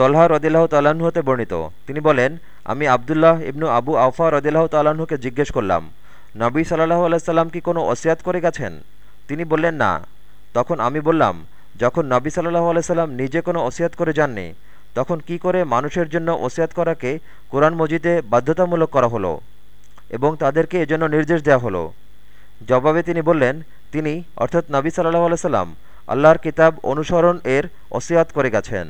তল্হা রদিল্লাহ তাল্লাহ্ন হতে বর্ণিত। তিনি বলেন, আমি আবদুল্লাহ ইবনু আবু আউফা রদিল্লাহ তাল্লাহ্নকে জিজ্ঞেস করলাম, নবী সাল্লাহ আলাইসাল্লাম কি কোনো ওসিয়াত করে গেছেন? তিনি বললেন, না। তখন আমি বললাম, যখন নবী সাল্লাহ আলাইসাল্লাম নিজে কোনো ওসিয়াত করে যাননি, তখন কি করে মানুষের জন্য ওসিয়াত করাকে কোরআন মজিদে বাধ্যতামূলক করা হলো এবং তাদেরকে এজন্য নির্দেশ দেওয়া হলো? জবাবে তিনি বললেন, তিনি, অর্থাৎ নবী সাল্লাহ আলাইসাল্লাম আল্লাহর কিতাব অনুসরণ এর ওসিয়াত করে গেছেন।